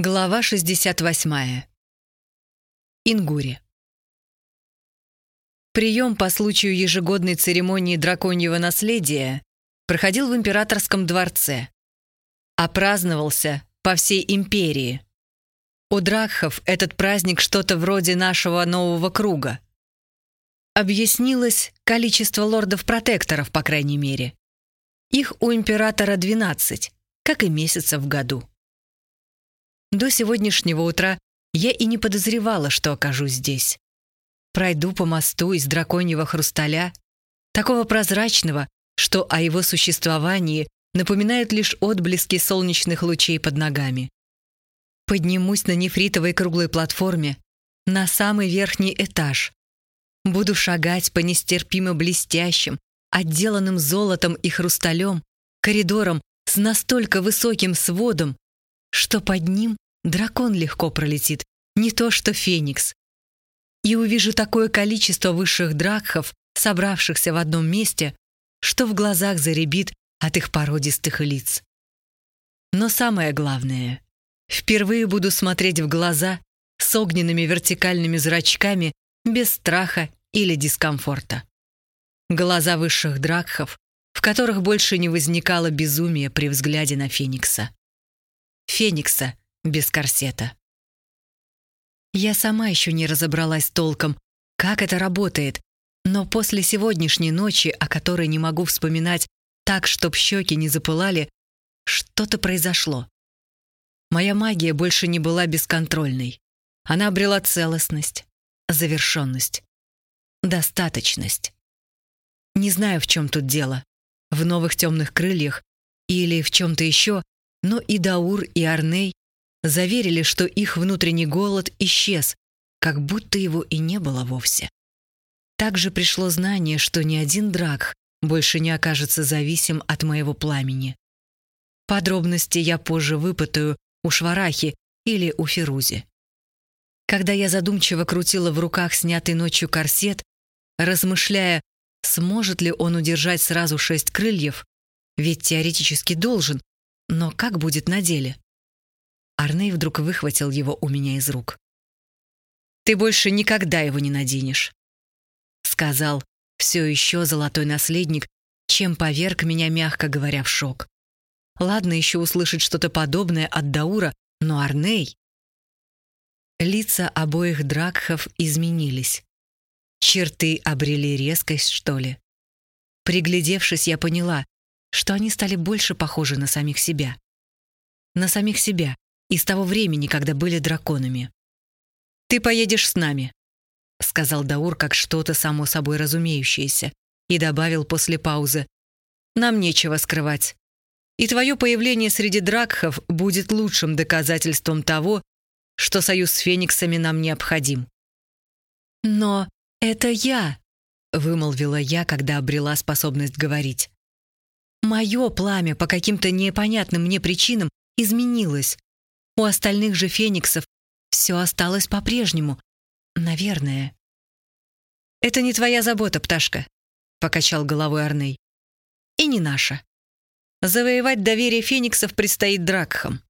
Глава 68. Ингури. Прием по случаю ежегодной церемонии драконьего наследия проходил в императорском дворце, а праздновался по всей империи. У дракхов этот праздник что-то вроде нашего нового круга. Объяснилось количество лордов-протекторов, по крайней мере. Их у императора 12, как и месяцев в году. До сегодняшнего утра я и не подозревала, что окажусь здесь. Пройду по мосту из драконьего хрусталя, такого прозрачного, что о его существовании напоминают лишь отблески солнечных лучей под ногами. Поднимусь на нефритовой круглой платформе на самый верхний этаж. Буду шагать по нестерпимо блестящим, отделанным золотом и хрусталем, коридорам с настолько высоким сводом, что под ним дракон легко пролетит, не то что феникс. И увижу такое количество высших дракхов, собравшихся в одном месте, что в глазах заребит от их породистых лиц. Но самое главное, впервые буду смотреть в глаза с огненными вертикальными зрачками без страха или дискомфорта. Глаза высших дракхов, в которых больше не возникало безумия при взгляде на Феникса. Феникса без корсета. Я сама еще не разобралась толком, как это работает, но после сегодняшней ночи, о которой не могу вспоминать так, чтоб щеки не запылали, что-то произошло. Моя магия больше не была бесконтрольной. Она обрела целостность, завершенность, достаточность. Не знаю, в чем тут дело. В новых темных крыльях или в чем-то еще, но и Даур, и Арней заверили, что их внутренний голод исчез, как будто его и не было вовсе. Также пришло знание, что ни один драк больше не окажется зависим от моего пламени. Подробности я позже выпытаю у Шварахи или у Ферузи. Когда я задумчиво крутила в руках снятый ночью корсет, размышляя, сможет ли он удержать сразу шесть крыльев, ведь теоретически должен, но как будет на деле? Арней вдруг выхватил его у меня из рук. «Ты больше никогда его не наденешь», — сказал все еще золотой наследник, чем поверг меня, мягко говоря, в шок. Ладно еще услышать что-то подобное от Даура, но Арней... Лица обоих дракхов изменились. Черты обрели резкость, что ли. Приглядевшись, я поняла, что они стали больше похожи на самих себя. На самих себя, из того времени, когда были драконами. «Ты поедешь с нами», — сказал Даур как что-то само собой разумеющееся, и добавил после паузы. «Нам нечего скрывать. И твое появление среди дракхов будет лучшим доказательством того, что союз с фениксами нам необходим». «Но это я», — вымолвила я, когда обрела способность говорить. «Мое пламя по каким-то непонятным мне причинам изменилось. У остальных же фениксов все осталось по-прежнему. Наверное. «Это не твоя забота, пташка», — покачал головой Арней. «И не наша. Завоевать доверие фениксов предстоит Дракхам».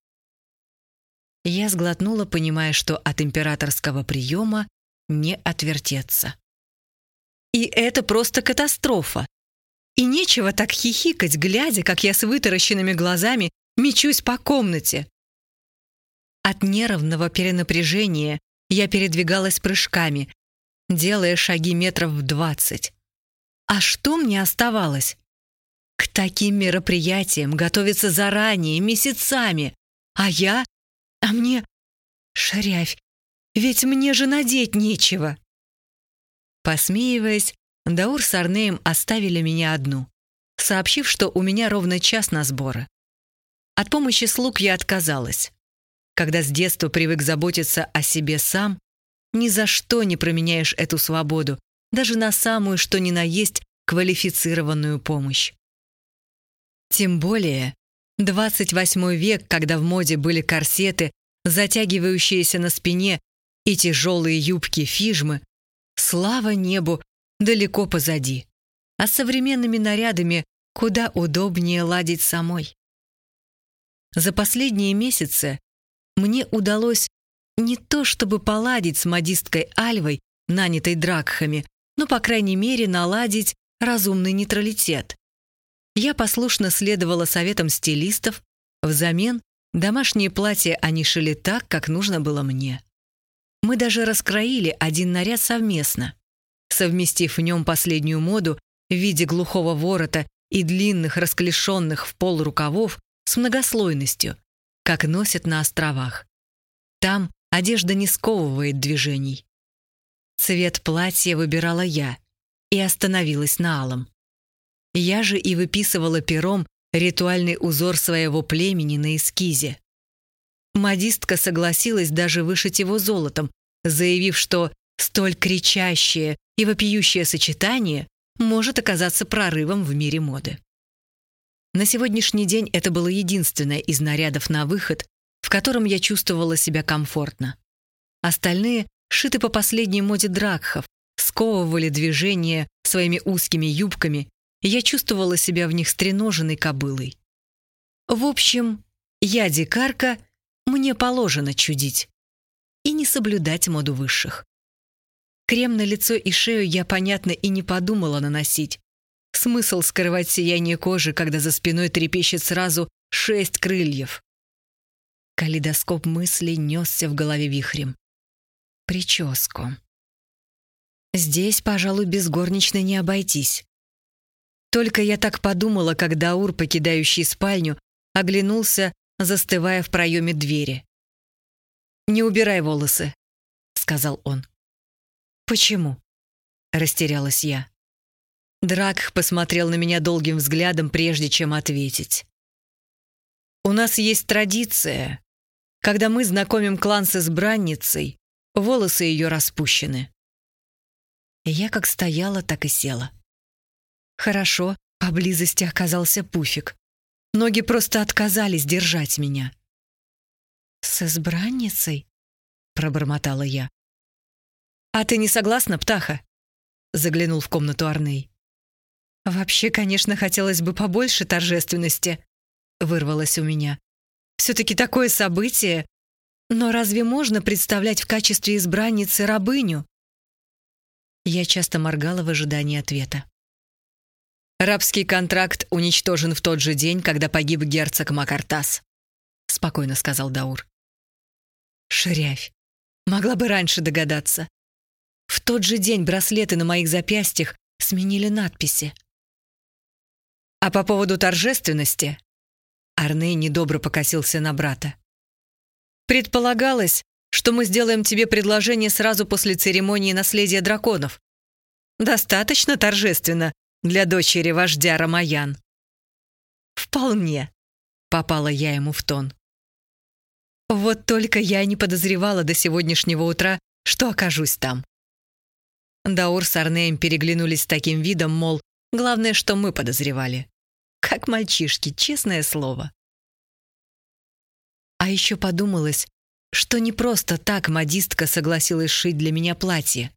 Я сглотнула, понимая, что от императорского приема не отвертеться. И это просто катастрофа. И нечего так хихикать, глядя, как я с вытаращенными глазами мечусь по комнате. От нервного перенапряжения я передвигалась прыжками, делая шаги метров в двадцать. А что мне оставалось? К таким мероприятиям готовиться заранее, месяцами. А я? А мне... Шарявь, ведь мне же надеть нечего. Посмеиваясь, Даур с Арнеем оставили меня одну, сообщив, что у меня ровно час на сборы. От помощи слуг я отказалась когда с детства привык заботиться о себе сам, ни за что не променяешь эту свободу, даже на самую, что ни на есть, квалифицированную помощь. Тем более, 28 век, когда в моде были корсеты, затягивающиеся на спине и тяжелые юбки-фижмы, слава небу, далеко позади. А с современными нарядами куда удобнее ладить самой. За последние месяцы мне удалось не то чтобы поладить с модисткой Альвой, нанятой Дракхами, но, по крайней мере, наладить разумный нейтралитет. Я послушно следовала советам стилистов, взамен домашние платья они шили так, как нужно было мне. Мы даже раскроили один наряд совместно, совместив в нем последнюю моду в виде глухого ворота и длинных расклешенных в пол рукавов с многослойностью, как носят на островах. Там одежда не сковывает движений. Цвет платья выбирала я и остановилась на алом. Я же и выписывала пером ритуальный узор своего племени на эскизе. Модистка согласилась даже вышить его золотом, заявив, что столь кричащее и вопиющее сочетание может оказаться прорывом в мире моды. На сегодняшний день это было единственное из нарядов на выход, в котором я чувствовала себя комфортно. Остальные шиты по последней моде дракхов, сковывали движение своими узкими юбками, и я чувствовала себя в них стреноженной кобылой. В общем, я дикарка, мне положено чудить и не соблюдать моду высших. Крем на лицо и шею я, понятно, и не подумала наносить. Смысл скрывать сияние кожи, когда за спиной трепещет сразу шесть крыльев. Калейдоскоп мыслей несся в голове вихрем. Прическу. Здесь, пожалуй, без горничной не обойтись. Только я так подумала, когда Ур, покидающий спальню, оглянулся, застывая в проеме двери. «Не убирай волосы», — сказал он. «Почему?» — растерялась я. Драк посмотрел на меня долгим взглядом, прежде чем ответить. «У нас есть традиция. Когда мы знакомим клан с избранницей, волосы ее распущены». Я как стояла, так и села. Хорошо, поблизости оказался пуфик. Ноги просто отказались держать меня. «С избранницей?» — пробормотала я. «А ты не согласна, птаха?» — заглянул в комнату Арней. «Вообще, конечно, хотелось бы побольше торжественности», — вырвалось у меня. «Все-таки такое событие. Но разве можно представлять в качестве избранницы рабыню?» Я часто моргала в ожидании ответа. «Рабский контракт уничтожен в тот же день, когда погиб герцог Макартас», — спокойно сказал Даур. «Шрявь. Могла бы раньше догадаться. В тот же день браслеты на моих запястьях сменили надписи. А по поводу торжественности Арней недобро покосился на брата. Предполагалось, что мы сделаем тебе предложение сразу после церемонии наследия драконов. Достаточно торжественно для дочери вождя Рамаян. Вполне, попала я ему в тон. Вот только я не подозревала до сегодняшнего утра, что окажусь там. Даур с Арнеем переглянулись с таким видом, мол, главное, что мы подозревали. Как мальчишки, честное слово. А еще подумалось, что не просто так модистка согласилась шить для меня платье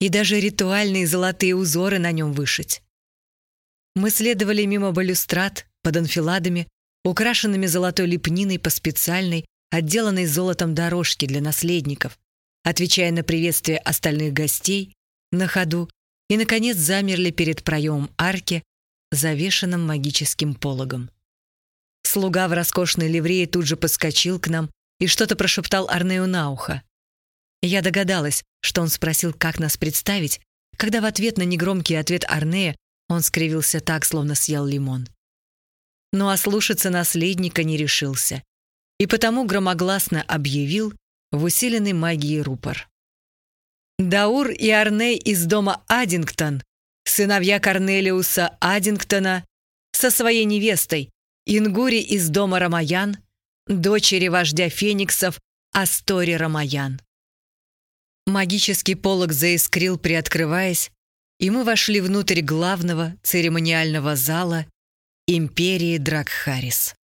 и даже ритуальные золотые узоры на нем вышить. Мы следовали мимо балюстрат под анфиладами, украшенными золотой лепниной по специальной, отделанной золотом дорожке для наследников, отвечая на приветствие остальных гостей на ходу и, наконец, замерли перед проемом арки, завешенным магическим пологом. Слуга в роскошной ливрее тут же подскочил к нам и что-то прошептал Арнею на ухо. Я догадалась, что он спросил, как нас представить, когда в ответ на негромкий ответ Арнея он скривился так, словно съел лимон. Но ослушаться наследника не решился, и потому громогласно объявил в усиленной магией рупор. Даур и Арней из дома Аддингтон, сыновья Корнелиуса Аддингтона, со своей невестой, Ингури из дома Рамаян, дочери вождя фениксов Астори Рамаян. Магический полог заискрил, приоткрываясь, и мы вошли внутрь главного церемониального зала империи Дракхарис.